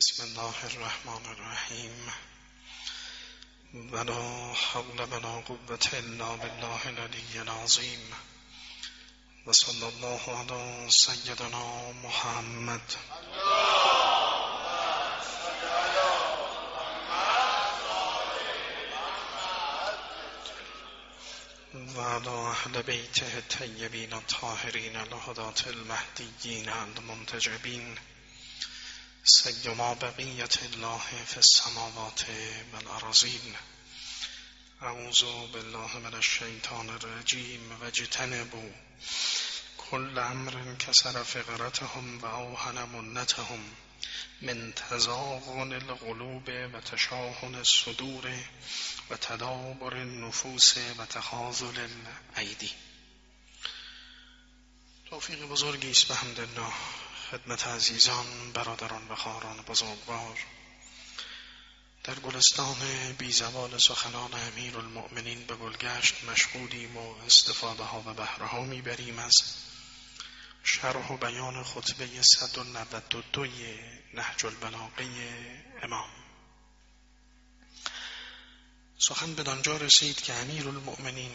بسم الله الرحمن الرحیم. ولا حول ولا قوة الا بالله العظیم و صلی الله علی سیدنا محمد. و على اهل بیته الطیبین الطاهرین الهدات المهدیین سیما بقیت الله فی السماوات والارضین اعوذ بالله من الشیطان الرجیم. و جتنبو کل امر کسر فقرتهم و اوهن منتهم من تزاغن القلوب و تشاهن الصدور و تدابر النفوس و تخاذل الایدی. توفیق بزرگی است به خدمت عزیزان برادران و خواهران بزرگوار. در گلستان بیزوال سخنان امیر المؤمنین به گلگشت مشغولیم و استفاده ها و بهره ها می‌بریم از شرح و بیان خطبه 192 نهج البلاغه امام. سخن به دانجا رسید که امیر المؤمنین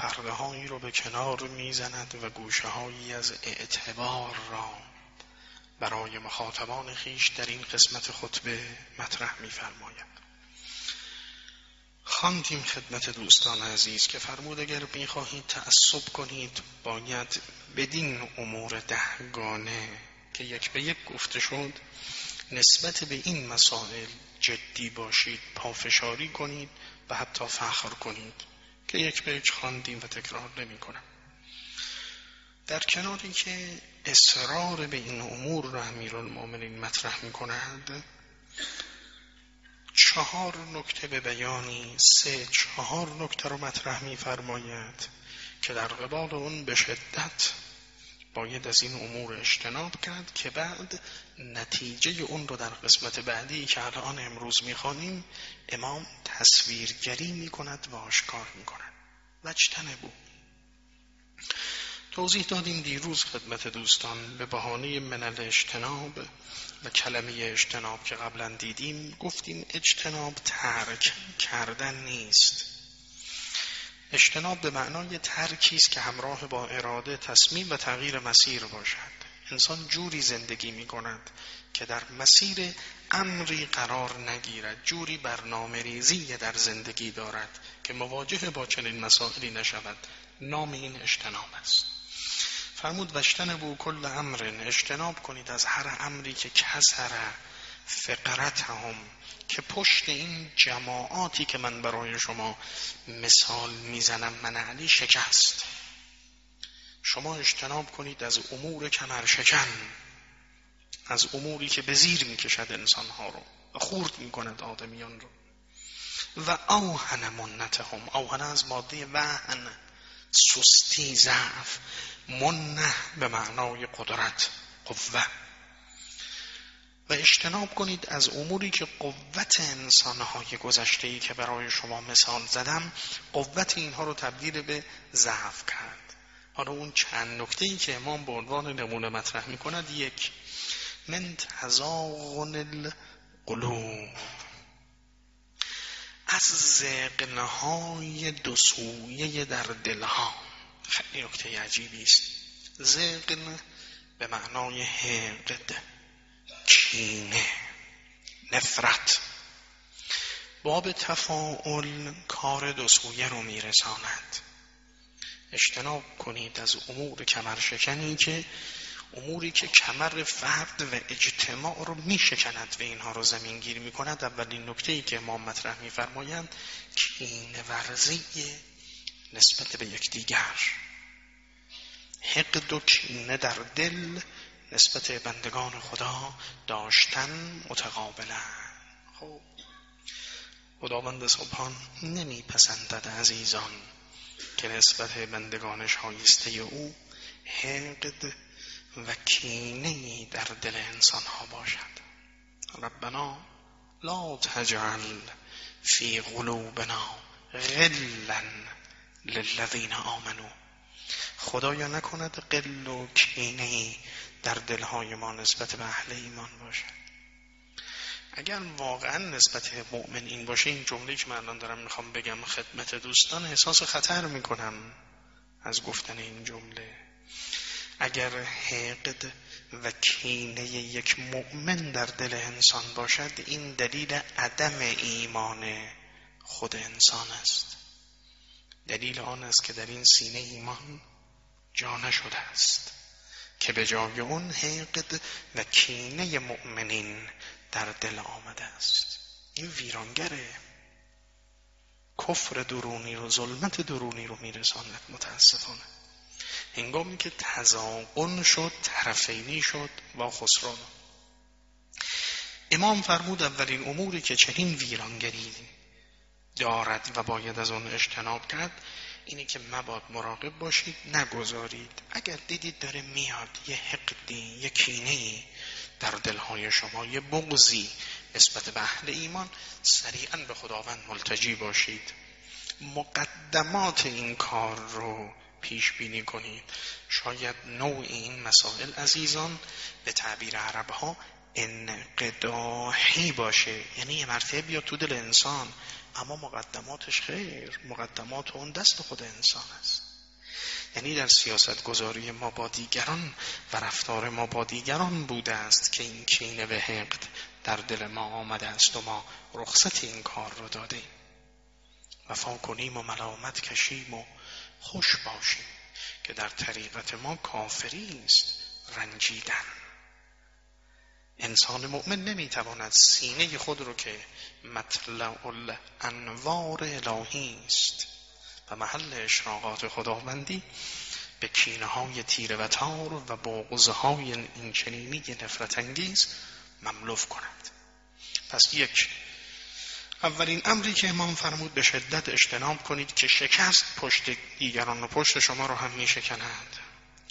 پرده هایی رو به کنار می‌زند و گوشه هایی از اعتبار را برای مخاطبان خیش در این قسمت خطبه مطرح میفرماید. خواندیم خدمت دوستان عزیز که فرمود اگر می‌خواهید تعصب کنید باید بدین امور دهگانه که یک به یک گفته شد نسبت به این مسائل جدی باشید پافشاری کنید و حتی فخر کنید. که یک یک خواندیم و تکرار نمی کنم. در کناری که اصرار به این امور را المومنین مطرح می کند چهار نکته به بیانی سه چهار نکته رو مطرح می فرماید که در قبال اون به شدت باید از این امور اجتناب کرد که بعد نتیجه اون رو در قسمت بعدی که الان امروز می‌خوانیم امام تصویرگری می‌کند و آشکار می‌کند. وجتنه بود توضیح دادیم دیروز خدمت دوستان به بهانه منل اجتناب و کلمه اجتناب که قبلا دیدیم گفتیم اجتناب ترک کردن نیست. اجتناب به معنای ترکی است که همراه با اراده تصمیم و تغییر مسیر باشد. انسان جوری زندگی می کند که در مسیر امری قرار نگیرد جوری برنامه ریزی در زندگی دارد که مواجه با چنین مسائلی نشود. نام این اجتناب است. فرمود وشتن بو کل امر اجتناب کنید از هر امری که کسر فقرت هم که پشت این جماعاتی که من برای شما مثال می‌زنم من علی شکست. شما اجتناب کنید از امور کمر شکن از اموری که به زیر می‌کشد انسانها رو و خورد می‌کند آدمیان رو. و آهن منتهم آهن از ماده وهن سستی ضعف منه به معنای قدرت قوه. و اجتناب کنید از اموری که قوت انسانهای گذشته ای که برای شما مثال زدم قوت اینها رو تبدیل به ضعف کرد. حالا اون چند نکته ای که امام به عنوان نمونه مطرح می کند یک من تزاغن القلوب. از زقنهای دو سویه در دلها. خیلی نکته عجیبی است. زقن به معنای حقد. کینه نفرت باب تفاعل کار دو سویه رو میرساند. اجتناب کنید از امور کمرشکنی که اموری که کمر فرد و اجتماع رو میشکند و اینها رو زمین گیر می کند اولین نکته ای که امام مطرح میفرمایند کین ورزی نسبت به یکدیگر. حقد و کینه در دل نسبت بندگان خدا داشتن متقابلا خب خداوند سبحان نمیپسندد عزیزان که نسبت بندگانش هایسته او حقد و کینه در دل انسان ها باشد. ربنا لا تجعل فی قلوبنا غلا للذین آمنو خدایا نکند قل و کینه در دلهای ما نسبت به اهل ایمان باشد. اگر واقعا نسبت مؤمن این باشه این جمله که من الان دارم می‌خوام بگم خدمت دوستان احساس خطر می‌کنم از گفتن این جمله. اگر حقد و کینه یک مؤمن در دل انسان باشد این دلیل عدم ایمان خود انسان است. دلیل آن است که در این سینه ایمان جا نشده است که به جای اون حقد و کینه مؤمنین در دل آمده است. این ویرانگره. کفر درونی رو ظلمت درونی رو میرساند متاسفانه. هنگامی که تزاقن شد طرفینی شد با خسران. امام فرمود اولین اموری که چنین ویرانگری دارد و باید از آن اجتناب کرد اینه که مباد مراقب باشید نگذارید. اگر دیدید داره میاد یه حقدی یه کینه در دلهای شما یه بغزی نسبت به اهل ایمان سریعا به خداوند ملتجی باشید. مقدمات این کار رو پیش بینی کنید. شاید نوع این مسائل عزیزان به تعبیر عرب ها انقداحی باشه. یعنی یه مرتبه بیاد تو دل انسان. اما مقدماتش خیر. مقدمات اون دست خود انسان است. یعنی در سیاست گذاری ما با دیگران و رفتار ما با دیگران بوده است که این کینه و حقد در دل ما آمده است و ما رخصت این کار رو دادیم. وفا کنیم و ملامت کشیم و خوش باشیم که در طریقت ما کافری است رنجیدن. انسان مؤمن نمی‌تواند سینه خود رو که مطلع الانوار الهی است و محل اشراقات خداوندی به کینه های تیره و تار و بغضه های این چنینی نفرت انگیز مملوف کند. پس یک اولین امری که امام فرمود به شدت اجتناب کنید که شکست پشت دیگران و پشت شما رو هم می شکند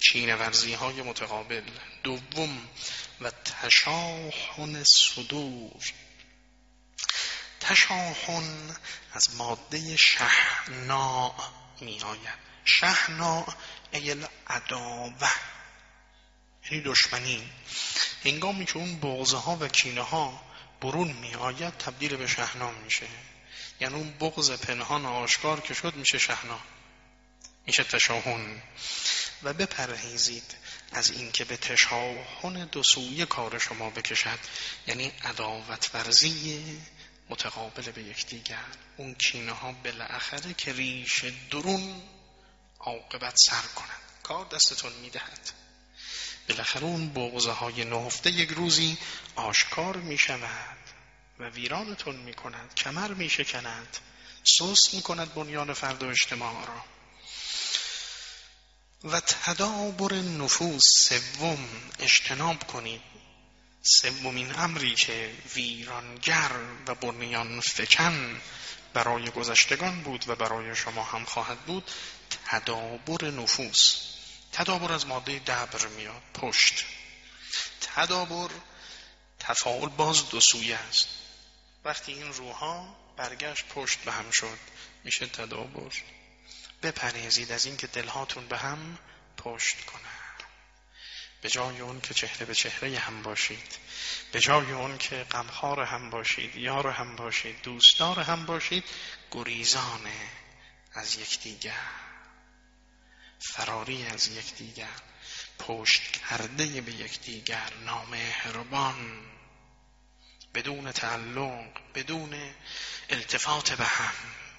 چین ورزی های متقابل. دوم و تشاحن صدور. تشاحن از ماده شهنا می آید شهنا ایل عداوه یعنی دشمنی. هنگامی که اون بغضه ها و کینه ها برون می آید تبدیل به شهنا میشه. یعنی اون بغض پنهان آشکار که شد میشه شهنا میشه تشاهن و بپرهیزید از اینکه به تشاهن دو سوی کار شما بکشد. یعنی عداوت ورزی متقابل به یکدیگر. اون کینه ها بالاخره که ریش درون عاقبت سر کنند. کار دستتون می‌دهد. بالاخره اون بغضه های نهفته یک روزی آشکار می شود و ویرانتون می کند کمر می شکند سست می کند بنیان فرد و اجتماع را. و تدابر نفوس سوم اجتناب کنید. سومین امری که ویرانگر و بنیان فکن برای گذشتگان بود و برای شما هم خواهد بود تدابر نفوس. تدابر از ماده دبر میاد پشت. تدابر تفاعل باز دو سویه است. وقتی این روحا برگشت پشت به هم شد میشه تدابر. بپرهیزید از اینکه دلهاتون به هم پشت کنه. به جای اون که چهره به چهره هم باشید. به جای اون که غمخوار هم باشید یار هم باشید دوستدار هم باشید گریزان از یکدیگر. فراری از یکدیگر. پشت کرده به یکدیگر. نامهربان بدون تعلق بدون التفات به هم.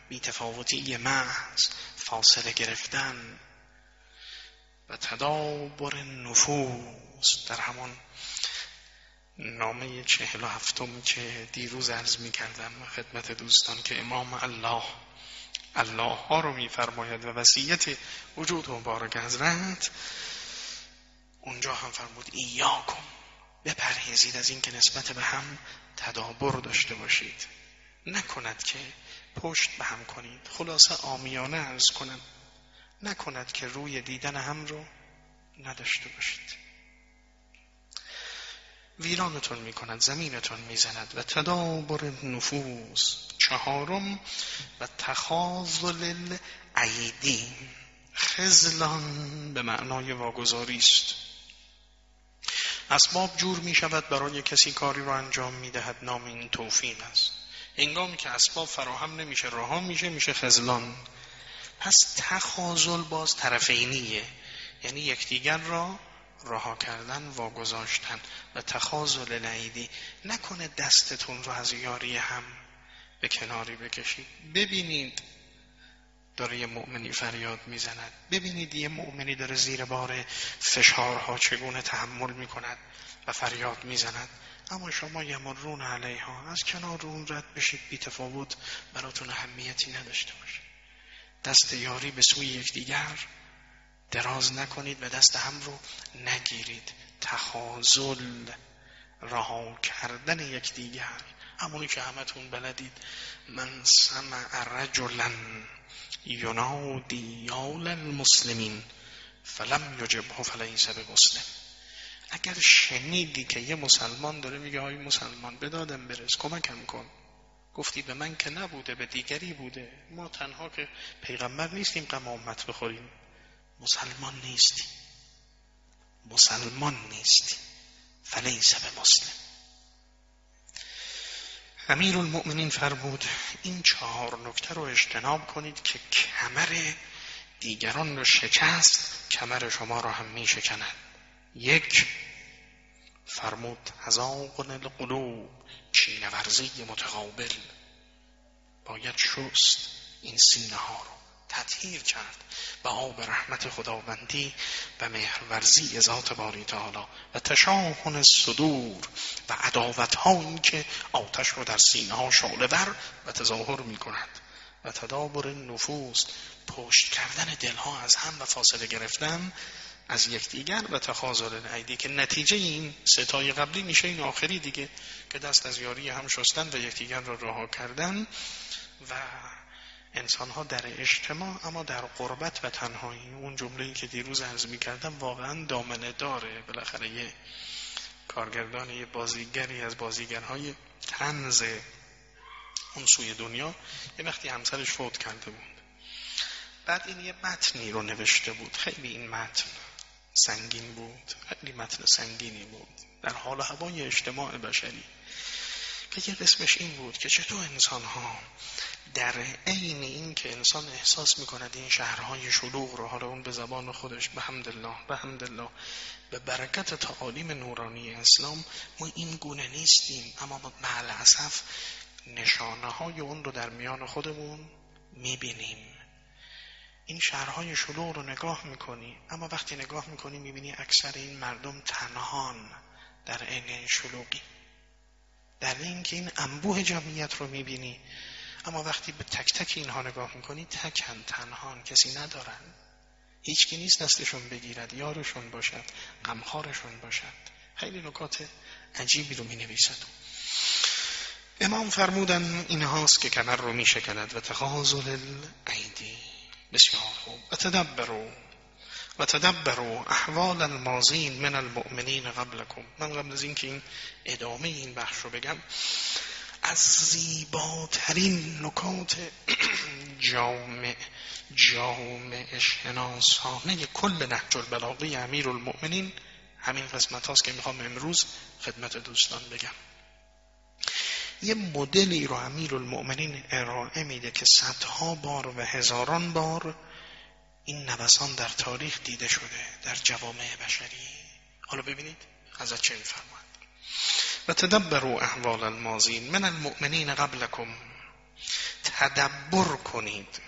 بیتفاوتی محض فاصله گرفتن و تدابر نفوس در همان نامه چهل و هفتم که دیروز عرض می کردم خدمت دوستان که امام الله الله ها رو میفرماید و وسیعت وجود مبارک حضرت اونجا هم فرمود ایاکم بپرهیزید از اینکه نسبت به هم تدابر داشته باشید. نکند که پشت به هم کنید. خلاصه آمیانه ارز کنم. نکند که روی دیدن هم رو نداشته باشید. ویرانتون می‌کند زمینتون می‌زند و تدابر نفوس چهارم و تخاذل العیدی خزلان به معنای واگذاری است. اسباب جور می شود برای کسی کاری رو انجام می دهد نام این توفیق است. انگامی که اسباب فراهم نمیشه رها میشه میشه خزلان پس تخاذل باز طرفینیه یعنی یکدیگر را رها کردن واگذاشتن. و تخاذل لعیدی نکنه دستتون رو از یاری هم به کناری بکشید. ببینید داره یه مؤمنی فریاد می‌زند. ببینید یه مؤمنی داره زیر بار فشارها چگونه تحمل می‌کند و فریاد می‌زند. اما شما یمرون علیها از کنار اون رد بشید بی تفاوت براتون اهمیتی نداشته باشه. دست یاری به سوی یکدیگر دراز نکنید و دست هم رو نگیرید. تخاذل رها کردن یکدیگر. همونی که همتون بلدید. من سمع رجلا ینادی یال المسلمین فلم یجبه فلیس مسلم اگر شنیدی که یه مسلمان داره میگه های مسلمان به دادم برس کمکم کن. گفتی به من که نبوده به دیگری بوده. ما تنها که پیغمبر نیستیم غم امت بخوریم. مسلمان نیستی. مسلمان نیستی. فلیس به مسلم امیر المؤمنین فرمود این چهار نکته رو اجتناب کنید که کمر دیگران رو شکست کمر شما را هم می شکند یک فرمود هزاقن القلوب چین ورزی متقابل. باید شست این سینه ها رو. تطهیر کرد. و آب رحمت خداوندی و مهرورزی ذات باری تعالی و تشاهن صدور و عداوت ها که آتش رو در سینه ها شعله بر و تظاهر می کند و تدابر نفوس پشت کردن دلها از هم و فاصله گرفتن از یکدیگر و تخاذل عیدی که نتیجه این ستای قبلی میشه این آخری دیگه که دست از یاری هم شستن و یکدیگر را رها کردن و انسان ها در اجتماع اما در قربت و تنهایی. اون جمله که دیروز عرض می کردم واقعا دامنه داره. بالاخره یه کارگردان یه بازیگری از بازیگرهای تنز اون سوی دنیا یه وقتی همسرش فوت کرده بود. بعد این یه متنی رو نوشته بود. خیلی این متن سنگین بود. خیلی متن سنگینی بود. در حال هوای اجتماع بشری. که یه قسمش این بود که چطور انسان ها در عین این که انسان احساس می‌کند این شهرهای شلوغ رو حالا اون به زبان خودش به حمدالله به حمدالله به برکت تعالیم نورانی اسلام ما این گونه نیستیم. اما معلعصف نشانه های اون رو در میان خودمون می‌بینیم. این شهرهای شلوغ رو نگاه می‌کنی اما وقتی نگاه می‌کنی می‌بینی اکثر این مردم تنهان در عین شلوغی. در این که این انبوه جمعیت رو می‌بینی. اما وقتی به تک تک اینها نگاه می‌کنی تکن تنهان کسی ندارن. هیچکی نیست دستشون بگیرد یارشون باشد غمخوارشون باشد. خیلی نکات عجیبی رو می نویسد امام فرمودن این هاست که کمر رو می شکند و تخاذل العیدی بسیار خوب. و تدبرو و تدبرو احوال المازین من المؤمنین قبلکم من قبل از اینکه این ادامه این بخش رو بگم از زیباترین نکات جامع جامع شناسانه کل نهج البلاغه امیر المؤمنین همین قسمت هاست که می‌خوام امروز خدمت دوستان بگم. یه مدلی رو امیر المؤمنین ارائه میده که صدها بار و هزاران بار این نوسان در تاریخ دیده شده در جوامع بشری. حالا ببینید از چه میفرماید. و تدبروا احوال المازین من المؤمنین قبلکم تدبر کنید.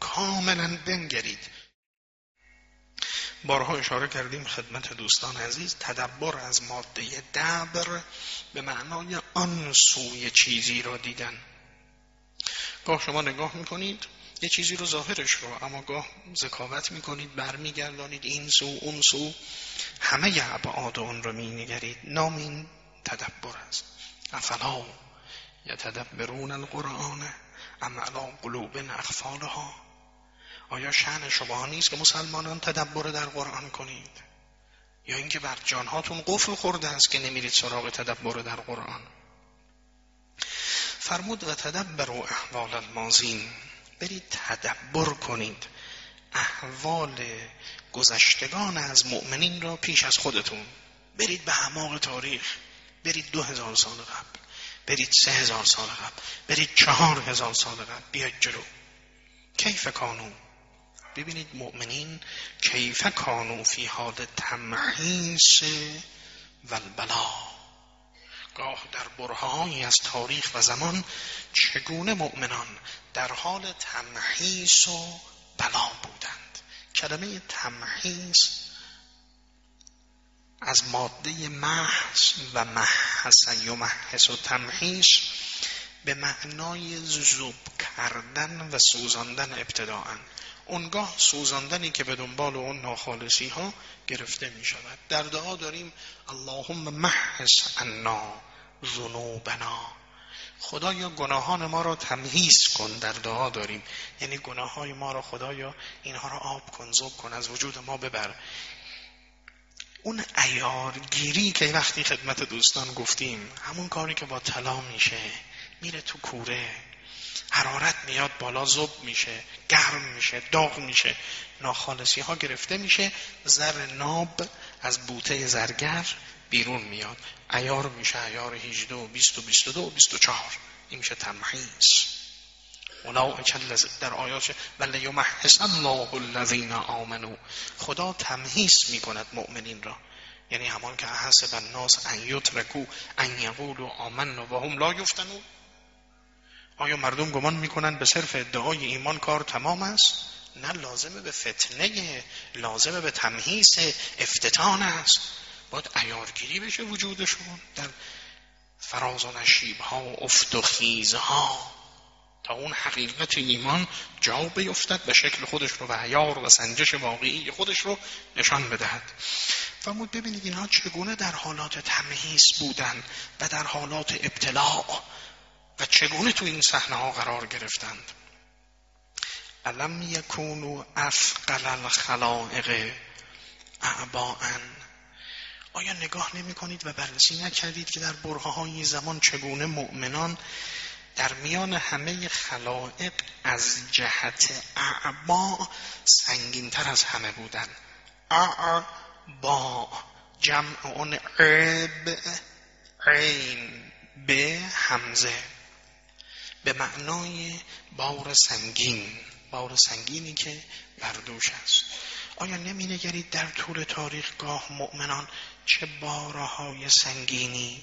کاملا بنگرید. بارها اشاره کردیم خدمت دوستان عزیز تدبر از ماده دبر به معنای آن سوی چیزی را دیدن. گاه شما نگاه می‌کنید یه چیزی رو ظاهرش رو اما گاه ذکاوت می‌کنید برمیگردانید. این سو اون سو. همه ابعاد اون رو مینگرید. نام این تدبر است. افلا یتدبرون القرآن ام علا قلوب اخفالها. آیا شعن شما نیست که مسلمانان تدبر در قرآن کنید؟ یا اینکه بر جانهاتون قفل خورده است که نمیرید سراغ تدبر در قرآن؟ فرمود و تدبر و احوال المازین برید تدبر کنید. احوال گذشتگان از مؤمنین را پیش از خودتون. برید به اعماق تاریخ. برید دو هزار سال قبل. برید سه هزار سال قبل. برید چهار هزار سال قبل. بیاید جلو. کیف کانو؟ ببینید مؤمنین کیف کانو فی حال تمحیص و البلا گاه در برهانی از تاریخ و زمان چگونه مؤمنان در حال تمحیص و بلا بودند؟ کلمه تمحیص از ماده محس و محس یمحس و تمحیص به معنای زوب کردن و سوزاندن ابتداعا. اونگاه سوزاندنی که به دنبال اون ناخالصی ها گرفته می شود در دعا داریم اللهم محس انا ذنوبنا. خدایا گناهان ما را تمهیز کن در دعا داریم. یعنی گناه های ما را خدایا اینها را آب کن زب کن از وجود ما ببر. اون ایارگیری که وقتی خدمت دوستان گفتیم همون کاری که با طلا میشه میره تو کوره. حرارت میاد بالا زب میشه گرم میشه داغ میشه ناخالصی ها گرفته میشه زر ناب از بوته زرگر بیرون میاد. ایار میشه ایار 18 و 20 و 22 و 24 این میشه تمحیص در آیات ولی یمحص الله الذین آمنو خدا تمحیص می‌کند مؤمنین را. یعنی همان که حسب الناس ان یترکو ان یقولوا آمنا و هم لا یفتنون. آیا مردم گمان می‌کنن به صرف ادعای ایمان کار تمام است؟ نه لازمه به فتنه لازمه به تمهیس افتتان است. باید ایارگیری بشه وجودشون در فراز و نشیب ها و افت و خیز ها تا اون حقیقت ایمان جا بیفتد به شکل خودش رو و عیار و سنجش واقعی خودش رو نشان بدهد. فرمود ببینید اینها چگونه در حالات تمهیز بودن و در حالات ابتلاع چگونه تو این صحنه ها قرار گرفتند؟ علم یکونو افقل الخلائق اعباءن؟ آیا نگاه نمی کنید و بررسی نکردید که در برهه زمان چگونه مؤمنان در میان همه خلائق از جهت اعبا سنگینتر از همه بودن اعبا جمع اون عب عین به همزه به معنای بار سنگین. بار سنگینی که بر دوش است. آیا نمی نگرید در طول تاریخ گاه مؤمنان چه بارهای سنگینی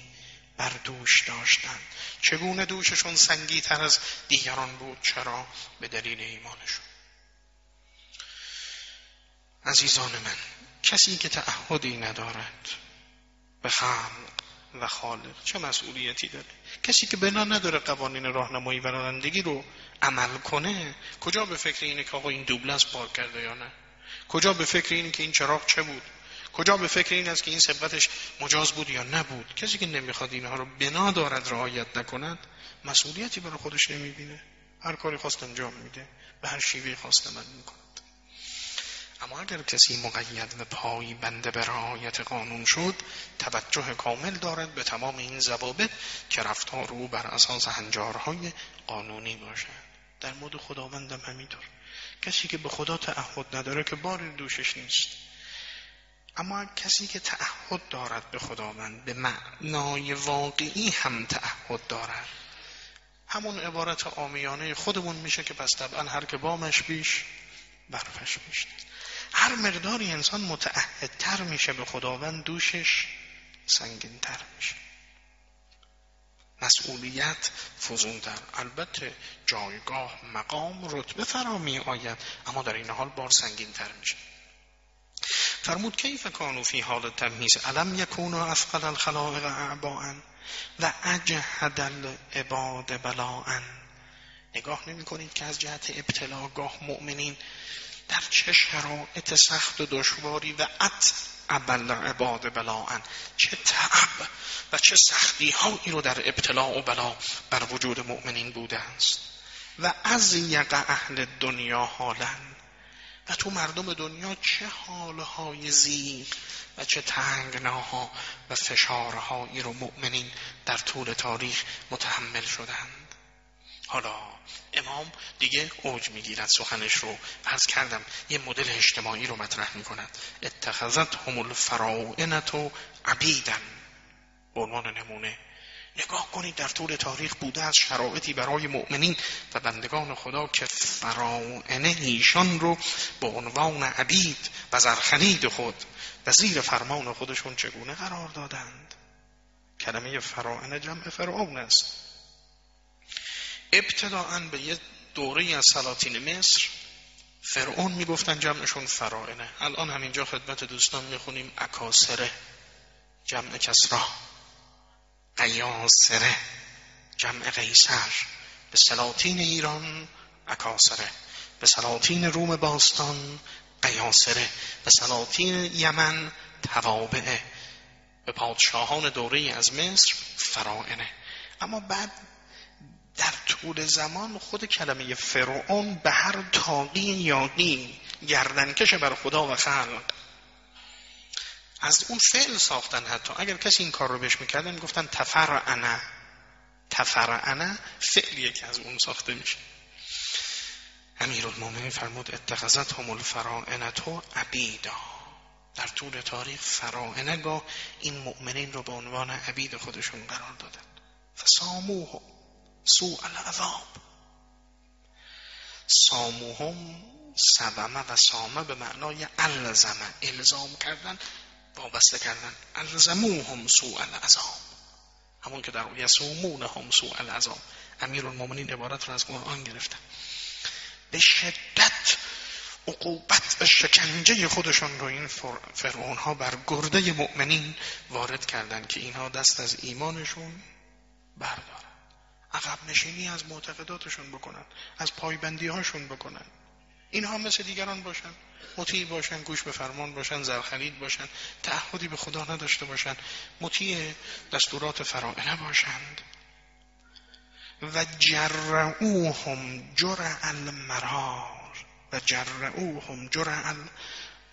بر دوش داشتند؟ چگونه دوششون سنگی تر از دیگران بود؟ چرا؟ به دلیل ایمانشون. عزیزان من کسی که تعهدی ندارد به خلق و خالق. چه مسئولیتی داره؟ کسی که بنا نداره قوانین راهنمایی و رانندگی رو عمل کنه کجا به فکر اینه که آقا این دوبلنس پارک کرده یا نه؟ کجا به فکر اینه که این چراغ چه بود؟ کجا به فکر این است که این ثبتش مجاز بود یا نبود؟ کسی که نمی‌خواد اینها رو بنا دارد رعایت نکند مسئولیتی برای خودش نمی‌بینه. هر کاری خواست انجام میده به هر شیوه خواست من می‌کنه اما اگر کسی مقید و پایی بنده به رعایت قانون شد توجه کامل دارد به تمام این ضوابط که رفتار او بر اساس هنجارهای قانونی باشد. در مورد خداوندم همینطور. کسی که به خدا تعهد نداره که بار دوشش نیست. اما کسی که تعهد دارد به خداوند به معنای واقعی هم تعهد دارد. همون عبارت آمیانه خودمون میشه که پس طبعا هر که بامش بیش برفش بیش هر مقداری انسان متعهدتر میشه به خداوند دوشش سنگینتر میشه. مسئولیت فزونتر. البته جایگاه مقام رتبه فرا می آید اما در این حال بار سنگینتر میشه. فرمود کیف کانو فی حال تمیز علم یکون افقل الخلائق اعباء و اجهد العباد بلاء نگاه نمی کنید که از جهت ابتلاگاه مؤمنین در چه شرایط سخت و دشواری و ات ابل عباد بلاعن چه تعب و چه سختی هایی رو در ابتلاع و بلا بر وجود مؤمنین بوده است. و از یق اهل دنیا حالا و تو مردم دنیا چه حالهای زیغ و چه تنگناها و فشارهایی رو مؤمنین در طول تاریخ متحمل شدند. حالا امام دیگه اوج می‌گیرد سخنش رو. عرض کردم یه مدل اجتماعی رو مطرح می‌کند. اتخذت هم الفراعنت و عبیدن به عنوان نمونه. نگاه کنید در طول تاریخ بوده از شرایطی برای مؤمنین و بندگان خدا که فراعنه ایشان رو به عنوان عبید و زرخنید خود و زیر فرمان خودشون چگونه قرار دادند؟ کلمه فراعنه جمع فرعون است. ابتداعا به یه دوره از سلاطین مصر فرعون می‌گفتن جمعشون فرائنه الان همینجا خدمت دوستان می‌خونیم. اکاسره جمع کسرا. قیاسره جمع قیصر. به سلاطین ایران اکاسره. به سلاطین روم باستان قیاسره. به سلاطین یمن توابعه. به پادشاهان دوره از مصر فرائنه اما بعد طول زمان خود کلمه فرعون به هر تاقی یاقی گردنکش بر خدا و خلق. از اون فعل ساختن حتی. اگر کسی این کار رو بهش می‌کردن می‌گفتن تفرعنه تفرعنه فعلیه که از اون ساخته میشه. امیر المومنین فرمود اتخذت هم الفرائنتو عبیدا. در طول تاریخ فرائنه این مؤمنین رو به عنوان عبید خودشون قرار دادن. فساموه. سوء العذاب. ساموهم سومه و سامه به معنای الزمه الزام کردن وابسته کردن. الزموهم سوء العذاب. همون که در یسومون هم سوء العذاب. امیر المومنین عبارت رو از قرآن گرفتن به شدت عقوبت و شکنجه خودشون رو این فرعون ها بر گرده مؤمنین وارد کردند که اینها دست از ایمانشون بردارن. عقب نشینی از معتقداتشون بکنن از پایبندی هاشون بکنن. اینها مثل دیگران باشن. مطیع باشن گوش به فرمان باشن زرخرید باشن تعهدی به خدا نداشته باشن. مطیع دستورات فرائنه باشند. و جرعوهم جرع المرار. و جرعوهم جرع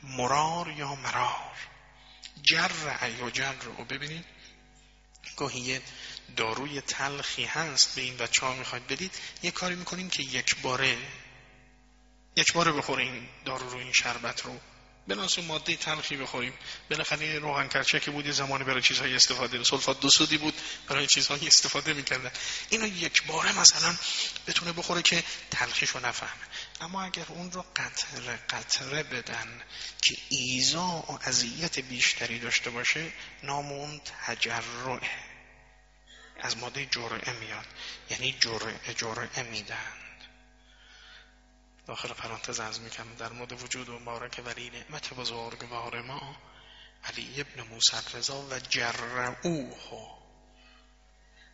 المرار یا مرار. جرع یا جرع ببینید. گاهی داروی تلخی هست به این بچه ها می‌خواید بدید یه کاری می‌کنیم که یک باره یک باره بخوریم دارو رو این شربت رو. بناسه ماده تلخی بخوریم. بالاخره روغن کرچه که بود زمانی برای چیزهای استفاده سلفات دو سودی بود برای چیزهایی استفاده می‌کردن. اینو یک باره مثلا بتونه بخوره که تلخیشو نفهمه. اما اگر اون رو قطره قطره بدن که ایزا و اذیت بیشتری داشته باشه نام اون تجرعه. از ماده جرعه میاد. یعنی جرعه جرعه میدن. داخل پرانتز از می‌کنم در مورد وجود مبارک ولی نعمت بزرگوار ما علی ابن موسی رضا و جرعوه.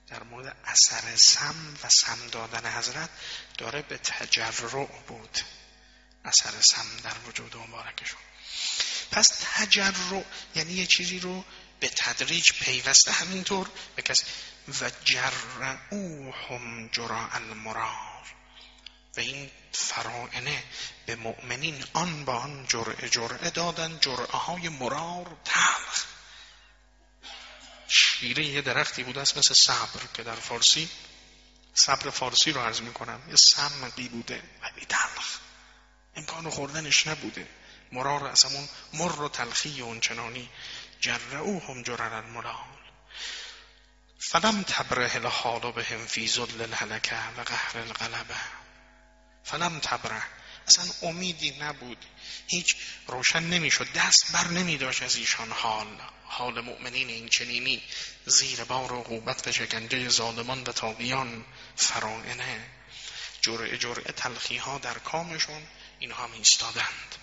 در مورد اثر سم و سم دادن حضرت داره به تجرع بود. اثر سم در وجود مبارکشون. پس تجرع یعنی یه چیزی رو به تدریج پیوسته همینطور به کسی و جرعوهم جراء المرار. و این فرائنه به مؤمنین آن با آن جرعه جرعه دادن جرعه های مرار تلخ. شیره یه درختی بود است مثل صبر که در فارسی صبر فارسی رو عرض می‌کنم یه سمقی بوده ولی تلخ. امکان خوردنش نبوده. مرار از همون مر و تلخی اونچنانی جرعو هم جرر المرار فلم تبره الحال بهم فی ذل الهلکه و قهر القلبه. فلم تبره. اصلا امیدی نبود. هیچ روشن نمی‌شد. دست بر نمی داشت از ایشان حال. حال مؤمنین این چنینی. زیر بار عقوبت و شکنجه ظالمان و تابیان فرائنه. جرعه جرعه تلخی ها در کامشون اینها می ایستادند.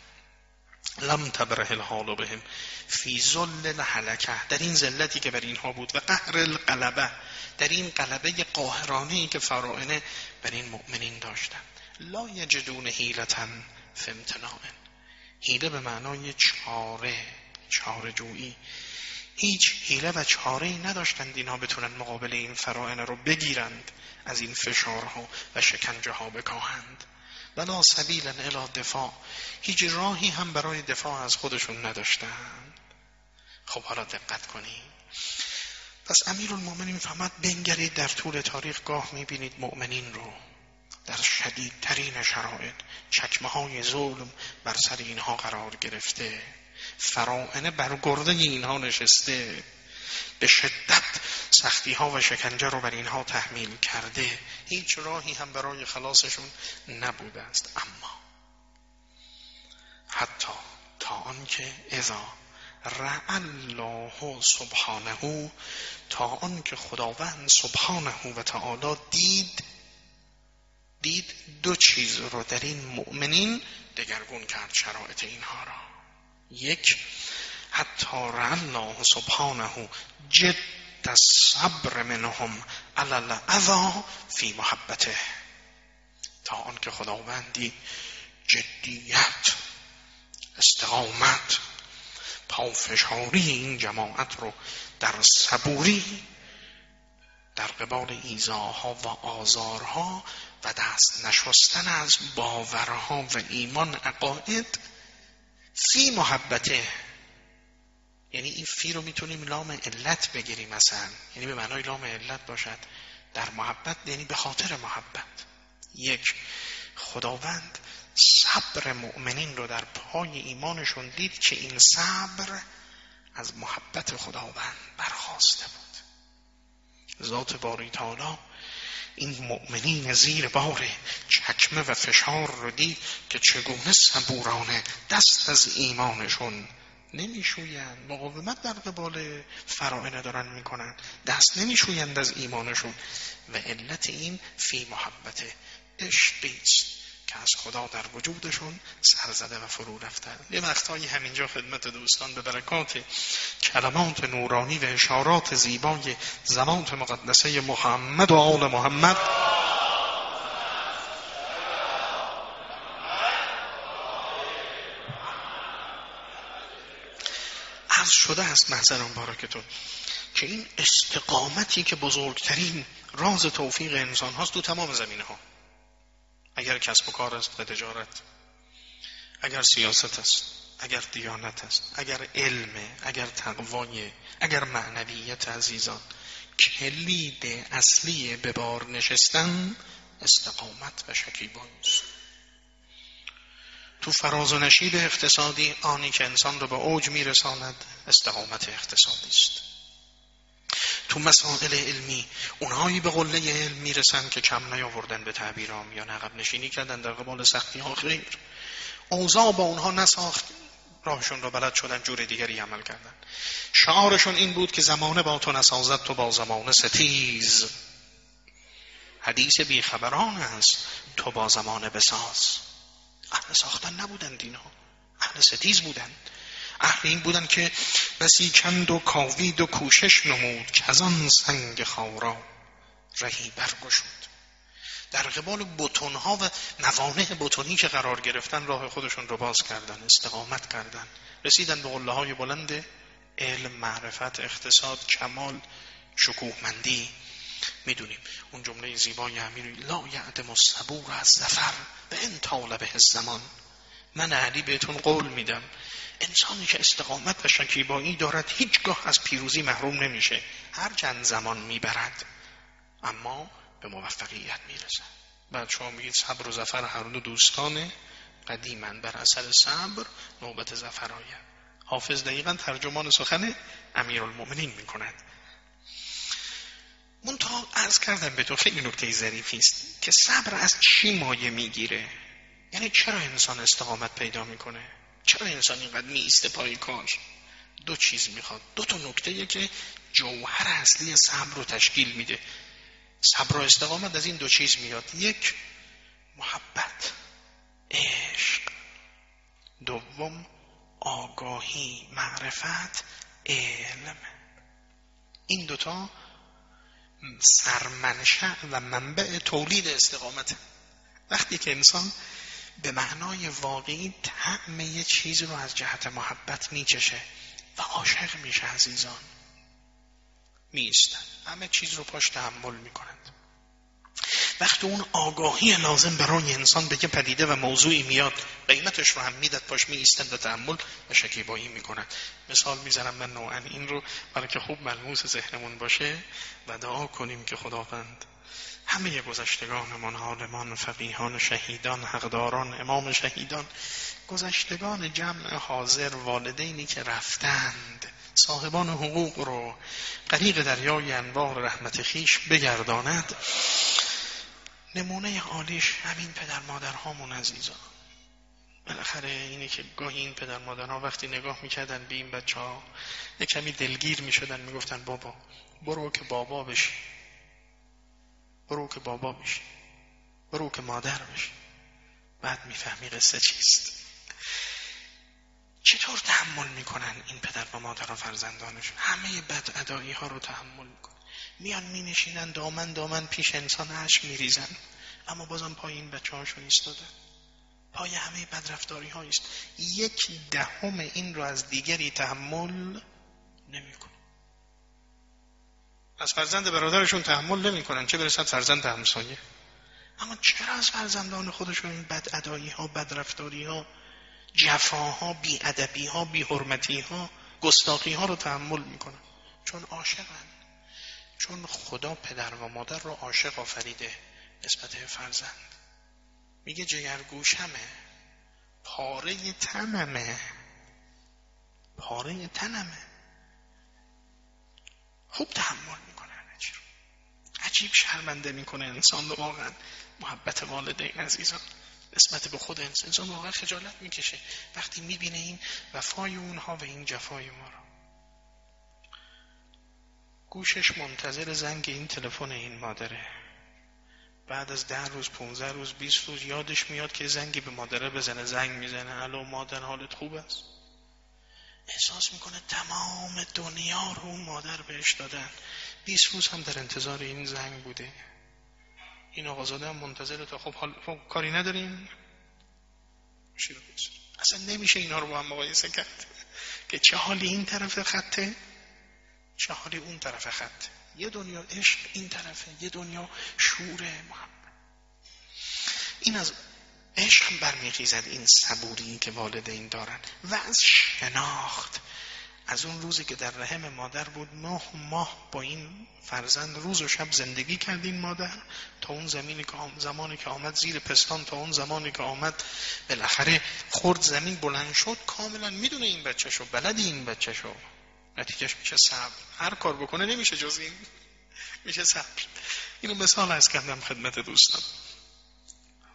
لم تبره الحال بهم. فی ظل الحلکه. در این ذلتی که بر اینها بود. و قهر القلبه. در این قلبه قاهرانه که فرائنه بر این مؤمنین داشتند. لا یجدون حیلتن فمتناع حیله به معنای چاره چاره جویی. هیچ حیله و چاره ای نداشتند اینها بتونن مقابل این فرائنه رو بگیرند از این فشارها و شکنجه ها بکاهند. ولا سبیلا الی دفاع. هیچ راهی هم برای دفاع از خودشون نداشتند. خب حالا دقت کنید پس امیر المومنین می‌فهمد بنگرید در طول تاریخ گاه می‌بینید مؤمنین رو. در شدیدترین شرایط چکمه های ظلم بر سر اینها قرار گرفته. فرائنه بر گرده اینها نشسته. به شدت سختی ها و شکنجه رو بر اینها تحمیل کرده. هیچ راهی هم برای خلاصشون نبوده است. اما حتی تا آنکه اذا رع الله سبحانه تا آنکه خداوند سبحانه و تعالی دید دید دو چیز رو در این مؤمنین دگرگون کرد شرایط اینها را. یک حتی الله سبحانه جد صبر منهم علل اذا فی محبته. تا آنکه خداوندی جدیت استقامت پافشاری این جماعت رو در صبوری در قبال ایزاها و آزارها و دست نشستن از باورها و ایمان عقاید فی محبته. یعنی این فی رو می‌تونیم لام علت بگیریم مثلا. یعنی به معنای لام علت باشد در محبت یعنی به خاطر محبت. یک خداوند صبر مؤمنین رو در پای ایمانشون دید که این صبر از محبت خداوند برخواسته بود. ذات باری تعالی این مؤمنین زیر بار چکمه و فشار رو دید که چگونه صبورانه دست از ایمانشون نمیشویند. مقاومت در قبال فرائنه دارن می‌کنن. دست نمیشویند از ایمانشون. و علت این فی محبت عشقی که از خدا در وجودشون سرزده و فرو رفتن. یه وقتهایی همینجا خدمت دوستان به برکات کلمات نورانی و اشارات زیبای زمانت مقدسه محمد و آل محمد. عرض شده است محضران بارکتون که این استقامتی که بزرگترین راز توفیق انسان هاست تو تمام زمینه ها اگر کسب و کار است و تجارت. اگر سیاست است اگر دیانت است اگر علم اگر تقوای اگر معنویت عزیزان. کلید اصلی به بار نشستن استقامت و شکیبایی است. تو فراز و نشیب اقتصادی آنی که انسان را به اوج میرساند استقامت اقتصادی است. تو مسائل علمی اونهایی به قله علم می‌رسن که کم نیاوردن به تعبیر یا عقب نشینی کردن در قبال سختی ها خیر. اوضاع با اونها نساخت. راهشون را بلد شدن جور دیگری عمل کردن. شعارشون این بود که زمانه با تو نسازد تو با زمانه ستیز. حدیث بیخبران است تو با زمانه بساز. اهل ساختن نبودند اینها. اهل ستیز بودند. اهل این بودن که بسی کند و کاوید و کوشش نمود که از آن سنگ خارا رهی برگشود. در قبال بتونها و موانع بتونی که قرار گرفتن راه خودشون رو باز کردن استقامت کردن. رسیدن به قله های بلند علم معرفت اقتصاد کمال شکوهمندی. می‌دونیم اون جمله زیبای امیر لا یعدم الصبور از زفر به ان طالبه زمان من علی بهتون قول میدم. انسانی که استقامت و شکیبایی دارد هیچگاه از پیروزی محروم نمیشه. هر چند زمان می‌برد. اما به موفقیت می‌رسد. بعد شما میگید صبر و زفر هر دو دوستان قدیمن بر اثر صبر نوبت زفر آید حافظ دقیقا ترجمان سخن امیر المؤمنین می‌کند. منتها ارز کردم به تو خیلی نکته ظریفی است که صبر از چی مایه می‌گیره؟ یعنی چرا انسان استقامت پیدا می‌کنه؟ چرا انسان اینقدر میسته پای کار دو چیز می‌خواد. دو تا نکته که جوهر اصلی صبر رو تشکیل میده. صبر و استقامت از این دو چیز میاد. یک محبت. عشق. دوم آگاهی. معرفت. علم. این دوتا سرمنشأ و منبع تولید استقامت. وقتی که انسان به معنای واقعی طعم یه چیز رو از جهت محبت میچشه و عاشق میشه عزیزان. میستن همه چیز رو پاش تحمل می‌کنند. وقتی اون آگاهی لازم برای انسان به یه پدیده و موضوعی میاد قیمتش رو هم میدد پاش می و تحمل و شکیبایی می‌کنن مثال می‌زنم من نوعا این رو برای که خوب ملموس ذهنمون باشه و دعا کنیم که خداوند همه گذشتگانمان عالمان فقیهان شهیدان حقداران امام شهیدان گذشتگان جمع حاضر والدینی که رفتند صاحبان حقوق رو غریق دریای انوار رحمت خیش بگرداند. نمونه عالیش همین پدر مادرهامون عزیزان بالاخره اینه که گاهی این پدر مادرها وقتی نگاه می‌کردن به این بچه ها یک کمی دلگیر می‌شدن می‌گفتن بابا برو که بابا بشی. برو که بابا بشی. برو که مادر بشی. بعد می‌فهمی قصه چیست. چطور تحمل می‌کنن این پدر و مادر و فرزندانشون همه بد ادایی ها رو تحمل می‌کنن. میان مینشینن دامن دامن پیش انسان عشق میریزن. اما بازم پای این بچه هاشون ایستادن پای همه بدرفتاری ها است یک دهم این رو از دیگری تحمل نمی‌کنه. از فرزند برادرشون تحمل نمی‌کنن. چه برسد فرزند همسایه؟ اما چرا از فرزندان خودشون این بد ادایی ها بد ها جفاها بی ادبی ها بی حرمتی ها گستاخی ها رو تحمل می‌کنن؟ چون عاشقن. چون خدا پدر و مادر رو عاشق آفریده نسبت فرزند. میگه جگرگوشمه پاره تنمه. پاره تنمه. خوب تحمل می‌کنه همه عجیب شرمنده می‌کنه انسان رو واقعا. محبت والدین عزیزان. نسبت به خود انسان. انسان واقعا خجالت می‌کشه. وقتی می‌بینه این وفای اونها و این جفای ما رو. گوشش منتظر زنگ این تلفن این مادره. بعد از ده روز 15 روز 20 روز یادش میاد که زنگی به مادره بزنه زنگ می‌زنه. الو مادر حالت خوب است؟ احساس می‌کنه تمام دنیا رو اون مادر بهش دادن. 20 روز هم در انتظار این زنگ بوده. این آقازاده هم منتظر تا خب حال خب کاری نداریم. اصلا نمیشه اینا رو با هم مقایسه کرد. که چه حالی این طرف خطه؟ چه حالی اون طرف خطه یه دنیا عشق این طرفه یه دنیا شور محبت. این از عشق برمیخیزد این صبوری که والدین دارن. و از شناخت. از اون روزی که در رحم مادر بود ماه ماه با این فرزند روز و شب زندگی کرد این مادر. تا اون زمینی که زمانی که آمد زیر پستان تا اون زمانی که آمد بالاخره خورد زمین بلند شد. کاملا می‌دونه این بچه شو بلدی این بچه شو نتیجهش میشه صبر. هر کار بکنه نمیشه جز این. میشه صبر. اینو مثال از کردم خدمت دوستان.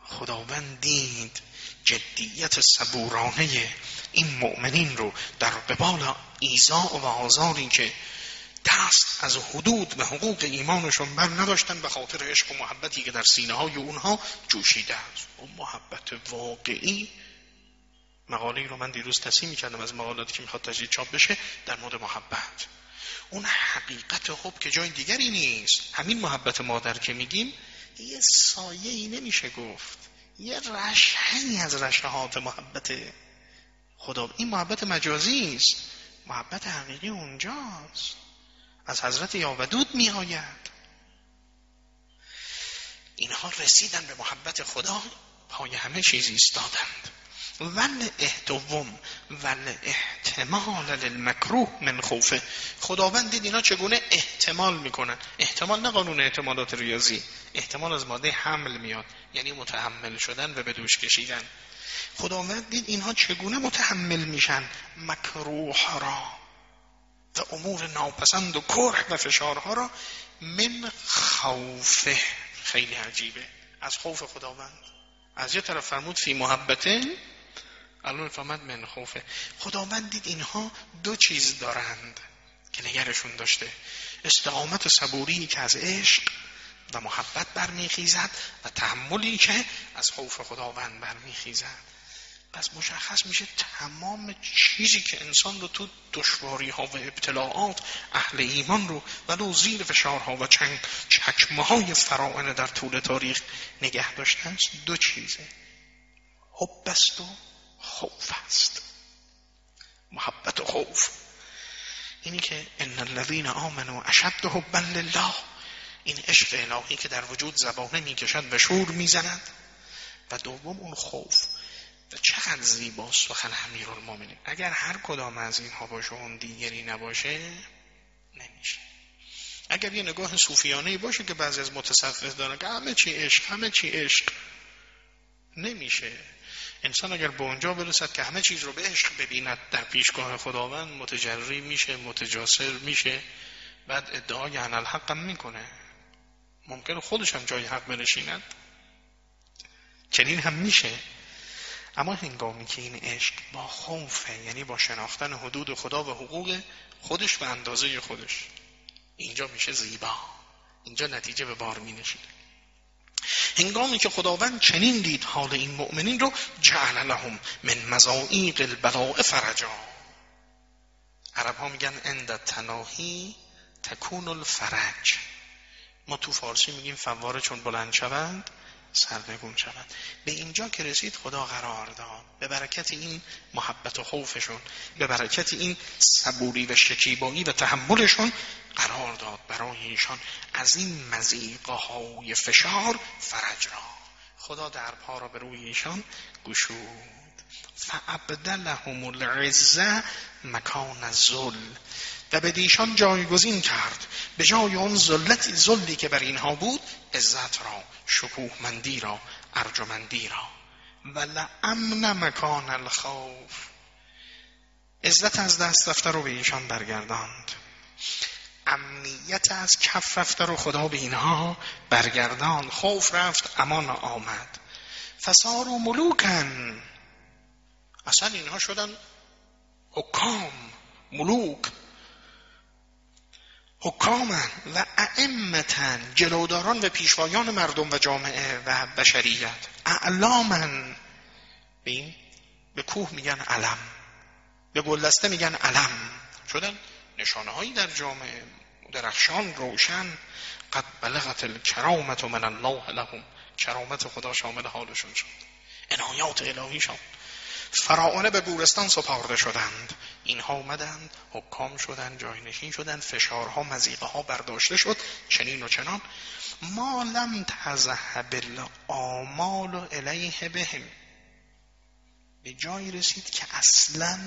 خداوند دید جدیت صبورانه این مؤمنین رو در قبال ایزا و آزاری که دست از حدود و حقوق ایمانشون بر نداشتن به خاطر عشق و محبتی که در سینه های اونها جوشیده است. و محبت واقعی مقاله رو من دیروز تصمیم کردم از مقالاتی که می‌خواد تجدید چاپ بشه در مورد محبت. اون حقیقت خوب که جای دیگری نیست. همین محبت مادر که میگیم یه سایه ای نمیشه گفت. یه رشهی از رشهات محبت. خدا این محبت مجازی است محبت حقیقی اونجاست. از حضرت یاودود می آید اینها رسیدن به محبت خدا پای همه چیز ایستادند. احتوم ول احتمال للمکروه من خوفه. خداوند دید اینا چگونه احتمال می‌کنن؟ احتمال نه قانون احتمالات ریاضی احتمال از ماده حمل میاد یعنی متحمل شدن و به کشیدن. خداوند دید اینها چگونه متحمل میشن؟ مکروه را و امور ناپسند و کره و فشارها را من خوفه. خیلی عجیبه. از خوف خداوند. از یه طرف فرمود فی محبته الان فهمد من خوفه خداوند دید اینها دو چیز دارند که نگرشون داشته. استقامت صبوری که از عشق و محبت برمیخیزد و تحملی که از خوف خداوند برمیخیزد. پس مشخص میشه تمام چیزی که انسان رو تو دشواری ها و ابتلاعات اهل ایمان رو ولو زیر فشارها و چنگ چکمه های فرائن در طول تاریخ نگه داشته است دو چیزه. حب است و خوف است. محبت و خوف. اینی که ان الذين آمنوا اشد حبا لله. این عشق الهی که در وجود زبانه می‌کشد و شور می‌زند. و دوم اون خوف. و چقدر زیباست سخن امیر المومنین اگر هر کدام از اینها باشه اون دیگری نباشه نمیشه. اگر یه نگاه صوفیانه باشه که بعضی از متصفف دارن که همه چی عشق همه چی عشق نمیشه. انسان اگر به اونجا برسد که همه چیز رو به عشق ببیند در پیشگاه خداوند متجری میشه متجاسر میشه بعد ادعای عن الحق هم می‌کنه. ممکن خودش هم جای حق بنشیند. چنین هم میشه. اما هنگامی که این عشق با خوفه یعنی با شناختن حدود خدا و حقوق خودش و اندازه خودش اینجا میشه زیبا. اینجا نتیجه به بار می هنگامی که خداوند چنین دید حال این مؤمنین رو جعل لهم من مزائیق البلاء فرجا. عرب ها میگن اند تناهی تکون الفرج. ما تو فارسی میگیم فواره چون بلند شوند. سرنگون شود. به اینجا که رسید خدا قرار داد. به برکت این محبت و خوفشون به برکت این صبوری و شکیبایی و تحملشون قرار داد برای ایشان. از این مزیقه های فشار فرج را. خدا در پا را به روی ایشان گشود. فعبدلهم العزه مکان الذل. و به دیشان جایگزین کرد. به جای اون ذلت ذلی که بر اینها بود عزت را شکوهمندی را ارجمندی را. و لامن مکان الخوف. عزت از دست رفته رو به ایشان برگرداند. امنیت از کف رفته رو خدا به اینها برگردان خوف رفت امان آمد. فسار و ملوکن. اصلا اینها شدن حکام ملوک. حکامن و ائمتن جلوداران و پیشوایان مردم و جامعه و بشریت. اعلامن. به این به کوه میگن علم. به گلدسته میگن علم. شدن نشانه هایی در جامعه. درخشان روشن. قد بلغت الکرامت من الله لهم. کرامت خدا شامل حالشون شد. عنایات الهی شد فراعنه به گورستان سپارده شدند. اینها اومدند حکام شدند جاینشین شدند فشارها مزیقه ها برداشته شد. چنین و چنان. ما لم تذهب آمال الیه بهم. به جایی رسید که اصلا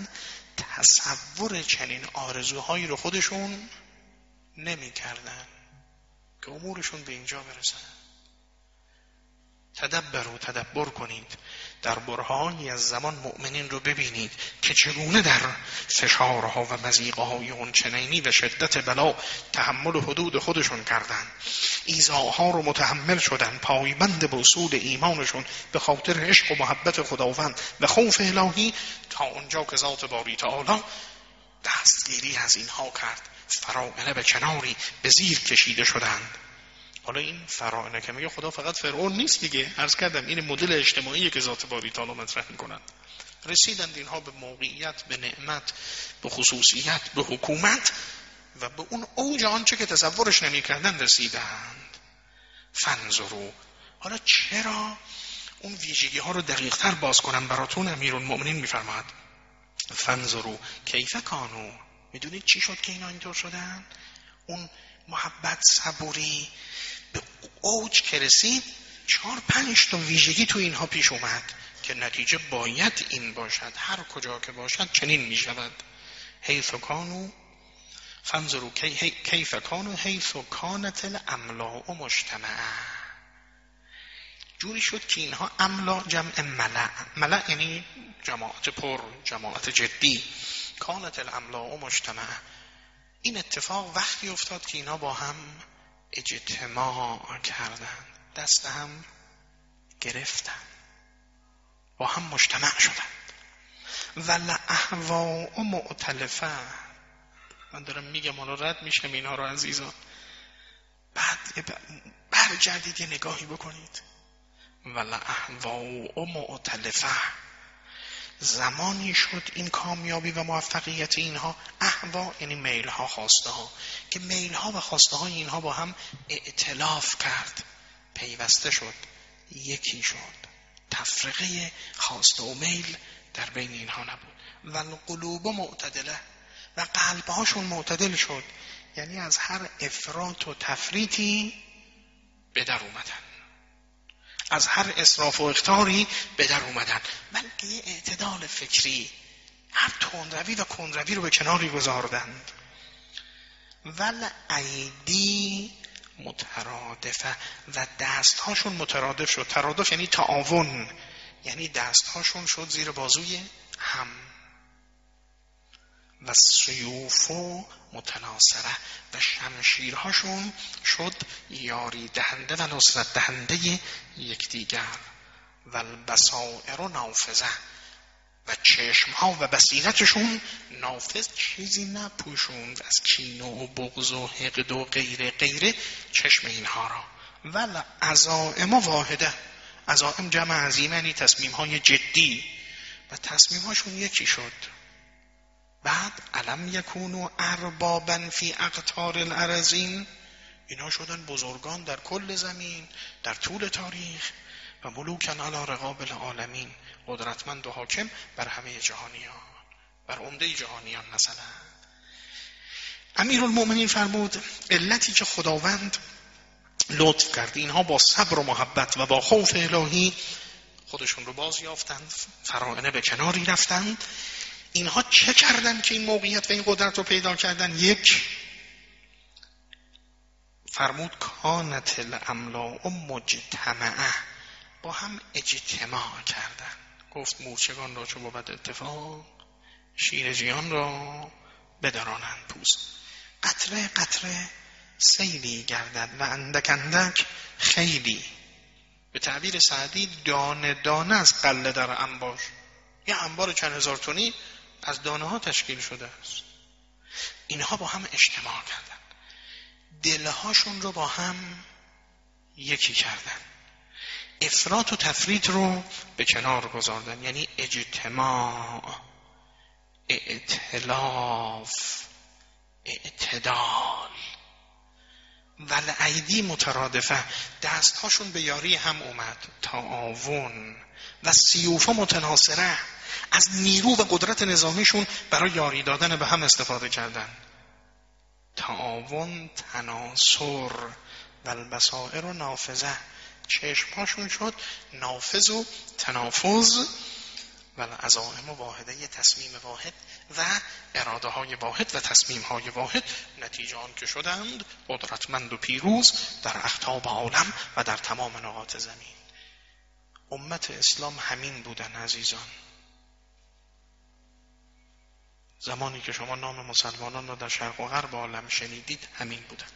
تصور چنین آرزوهایی رو خودشون نمی کردن که امورشون به اینجا برسن. تدبر و تدبر کنید. در برهانی از زمان مؤمنین رو ببینید که چگونه در فشارها و مزیقه های اون چنینی و شدت بلا تحمل حدود خودشون کردن. ایزاها رو متحمل شدن پایبند به اصول ایمانشون به خاطر عشق و محبت خداوند و خوف الهی تا اونجا که ذات باری تعالی دستگیری از اینها کرد. فرامنه به کناری به زیر کشیده شدند. حالا این فرائنه که میگه خدا فقط فرعون نیست دیگه. عرض کردم این مدل اجتماعی که ذات باری تعالی مطرح می‌کنند رسیدند اینها به موقعیت به نعمت به خصوصیت به حکومت و به اون اوج آنچه که تصورش نمی‌کردن رسیدند. فنظرو. حالا چرا اون ویژگی ها رو دقیق تر باز کنم براتون امیر المؤمنین میفرماد فنظرو. کیف کانو. می‌دونید چی شد که اینا اینطور شدن؟ اون محبت صبوری به اوج که رسید چهار پنج تا ویژگی تو اینها پیش اومد که نتیجه باید این باشد. هر کجا که باشد چنین می شود حیث کانو فنظرو کیف کانو حیث کانت الاملاء مجتمع جوری شد که اینها املا جمع ملع ملع یعنی جماعت پر جماعت جدی. کانت الاملاء مجتمع این اتفاق وقتی افتاد که اینا با هم اجتماع کردن. دست هم گرفتن. با هم مجتمع شدند و و معتلفه من دارم میگم حالا رد میشم اینها رو عزیزان. بعد برگردید یه نگاهی بکنید. و و معتلفه زمانی شد این کامیابی و موفقیت اینها احوا یعنی میل ها خواسته ها که میل ها و خواسته های اینها با هم اعتلاف کرد. پیوسته شد. یکی شد. تفرقه خواسته و میل در بین اینها نبود. و القلوب معتدله. و قلبهاشون معتدل شد. یعنی از هر افراط و تفریطی به در اومدن. از هر اصراف و اختاری به در اومدن. بلکه یه اعتدال فکری هر تندروی و کندروی رو به کناری گذاردند. ول ایدی مترادفه و دستهاشون مترادف شد. ترادف یعنی تعاون. یعنی دستهاشون شد زیر بازوی هم. و سیوف و متناصره و شمشیرهاشون شد یاری دهنده و نصرت دهنده یکدیگر و البصائر نافذه و چشم ها و بصیرتشون نافذ چیزی نپوشوند از کین و بغض و حقد و غیره غیره چشم اینها را. ول عزائم واحده. عزائم جمع عظیمه یعنی تصمیم های جدی. و تصمیم هاشون یکی شد. بعد علم یکونو اربابا فی اقطار الارزین اینا شدن بزرگان در کل زمین در طول تاریخ و ملوکن علا رقاب العالمین قدرتمند و حاکم بر همه جهانیان بر عمده جهانیان مثلا. امیر المؤمنین فرمود علتی که خداوند لطف کرد اینها با صبر و محبت و با خوف الهی خودشون رو باز یافتند فرائنه به کناری رفتند. اینها چه کردن که این موقعیت و این قدرت رو پیدا کردن؟ یک فرمود کانت الاملاء مجتمعه. با هم اجتماع کردن. گفت مورچگان را چو بود اتفاق شیرجیان را بدرانند پوست. قطره قطره سیلی گردد و اندک اندک خیلی. به تعبیر سعدی دانه دانه از قله در انبار. یه انبار چند هزار تونی از دانه ها تشکیل شده است. اینها با هم اجتماع کردن. دلهاشون رو با هم یکی کردن. افراط و تفرید رو به کنار گذاردن. یعنی اجتماع اعتلاف اعتدال. ولعیدی مترادفه. دستهاشون به یاری هم اومد. تعاون. و سیوفا متناصره از نیرو و قدرت نظامیشون برای یاری دادن به هم استفاده کردن. تعاون تناصر و البصائر و نافذه. چشمهاشون شد نافذ و تنافذ و عزائم واحده تصمیم واحد و اراده های واحد و تصمیم های واحد. نتیجه آن که شدند قدرتمند و پیروز در اختاب عالم و در تمام نقاط زمین. امت اسلام همین بودن عزیزان. زمانی که شما نام مسلمانان را در شرق و غرب عالم شنیدید همین بودن.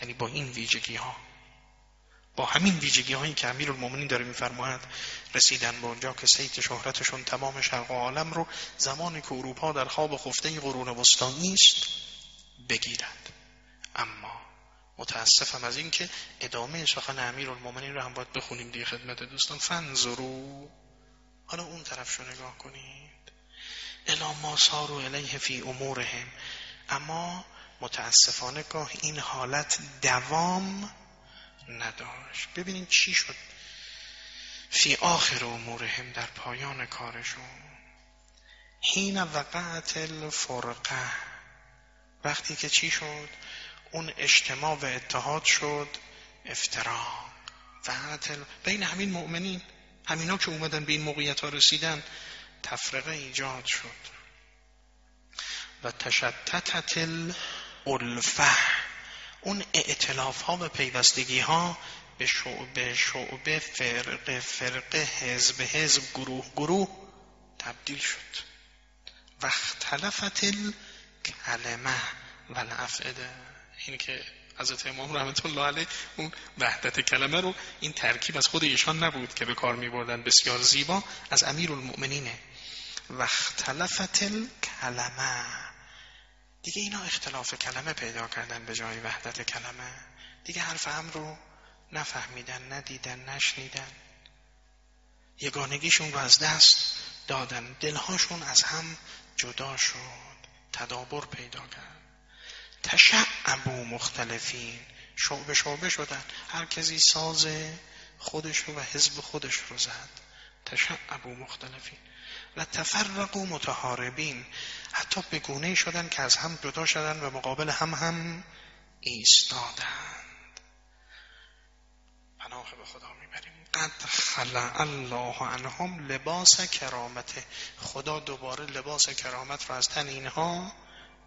یعنی با این ویژگی ها با همین ویژگی هایی که امیر المومنین داره میفرماید رسیدن به اونجا که سیت شهرتشون تمام شرق و عالم رو زمانی که اروپا در خواب خفته قرون وسطایی است بگیرد. اما متاسفم از اینکه ادامه سخن امیر المومنین رو هم باید بخونیم دیگه خدمت دوستان. فنظرو. حالا اون طرف رو نگاه کنید. الا ما سارو الیه فی امورهم. اما متاسفانه گاه این حالت دوام نداشت. ببینید چی شد. فی آخر امورهم در پایان کارشون. حین وقعت الفرقه. وقتی که چی شد؟ اون اجتماع و اتحاد شد افتراق بین همین مؤمنین همینا که اومدن به این موقعیت ها رسیدن تفرقه ایجاد شد. و تشتتت الالفه اون اعتلاف ها و پیوستگی ها به شعبه شعبه فرقه فرقه حزب حزب گروه گروه تبدیل شد. و اختلفت الکلمه و الافعده. این که حضرت امام رحمت الله علیه اون وحدت کلمه رو این ترکیب از خود ایشان نبود که به کار می بردن بسیار زیبا. از امیر المؤمنینه و اختلفت الکلمه. دیگه اینا اختلاف کلمه پیدا کردن به جای وحدت کلمه. دیگه حرف هم رو نفهمیدن ندیدن نشنیدن. یگانگیشون رو از دست دادن. دلهاشون از هم جدا شد. تدابر پیدا کرد. تشعبو مختلفین. شعبه شعبه شدن. هر کسی ساز خودش رو و حزب خودش رو زد. تشعبو مختلفین. و تفرقو متحاربین. حتی به گونه شدن که از هم جدا شدن و مقابل هم هم ایستادند. پناه به خدا می‌بریم. قد خلع الله عنهم لباس کرامت خدا دوباره لباس کرامت را از تن اینها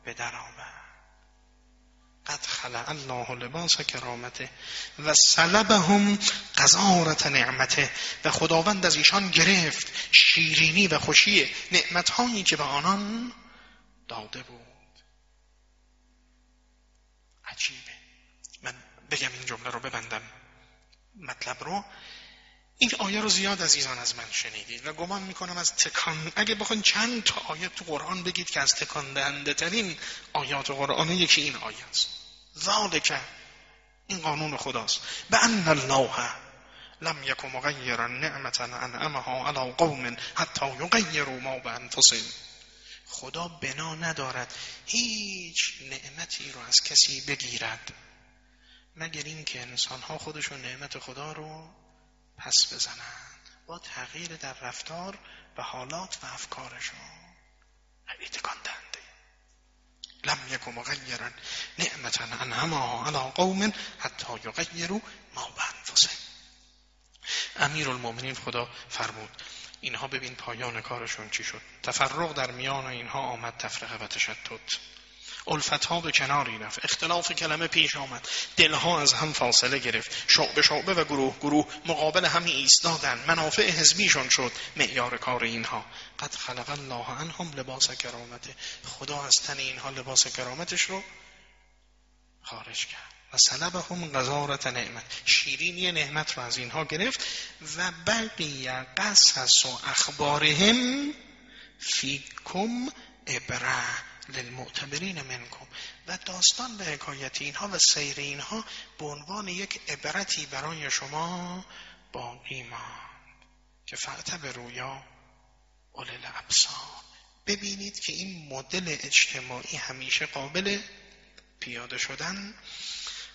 به در قد خلع الله لباس کرامته و سلبهم قذارت نعمته. و خداوند از ایشان گرفت شیرینی و خوشی نعمتهایی که به آنان داده بود. عجیبه. من بگم این جمله رو ببندم. مطلب رو این آیه رو زیاد عزیزان از من شنیدید و گمان می‌کنم از تکان. اگه بخواین چند تا آیه تو قرآن بگید که از تکان دهنده ترین آیات قرآن یکی این آیه است. ذالک این قانون خداست. به ان الله لم یک مغیرا نعمتا انعمها علی قوم حتی یغیروا ما بانفسهم خدا بنا ندارد هیچ نعمتی رو از کسی بگیرد مگر اینکه انسانها خودشون نعمت خدا رو پس بزنند. با تغییر در رفتار و حالات و افکارشون. خیلی تکان دهنده لم یک مغیرا نعمتا انعمها علی قوم حتی یغیروا ما بانفسهم امیر المومنین خدا فرمود اینها ببین پایان کارشون چی شد. تفرق در میان اینها آمد تفرقه و تشتت الفت ها به کناری رفت. اختلاف کلمه پیش آمد. دلها از هم فاصله گرفت. شعبه شعبه و گروه گروه مقابل همی ایستادن منافع حزبیشون شد. معیار کار اینها. قد خلق الله عنهم لباس کرامته. خدا از تن اینها لباس کرامتش رو خارج کرد. و سلبهم غزارت نعمت. شیرینی نعمت رو از اینها گرفت. و بقیه قصص و اخبارهم فیکم ابره. للمعتبرین منکم. و داستان به حکایت اینها و سیر اینها به عنوان یک عبرتی برای شما باقی ماند. که فرت به رویا اولل ابصار. ببینید که این مدل اجتماعی همیشه قابل پیاده شدن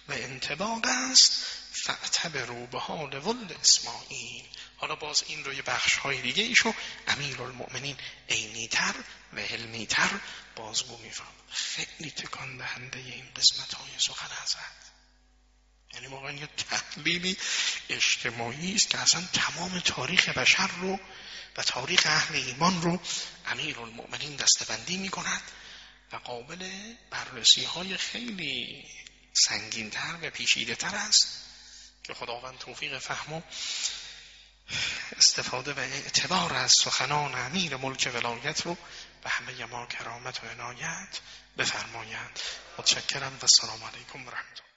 و انتباق است. فعتبروا به حال ول اسماعیل. حالا باز این رو یه بخش های دیگه ایشو امیر المؤمنین عینیتر و علمیتر بازگو میفهم. خیلی تکان دهنده این قسمت های سخن حضرت. یعنی واقعا یه تحلیلی اجتماعی است که اصلا تمام تاریخ بشر رو و تاریخ اهل ایمان رو امیر المؤمنین دستبندی می کند و قابل بررسی های خیلی سنگینتر و پیچیده تر است که خداوند توفیق فهم و استفاده و اعتبار از سخنان امیر ملک ولایت رو به همه ما کرامت و عنایت بفرمایند. متشکرم و سلام علیکم و رحمت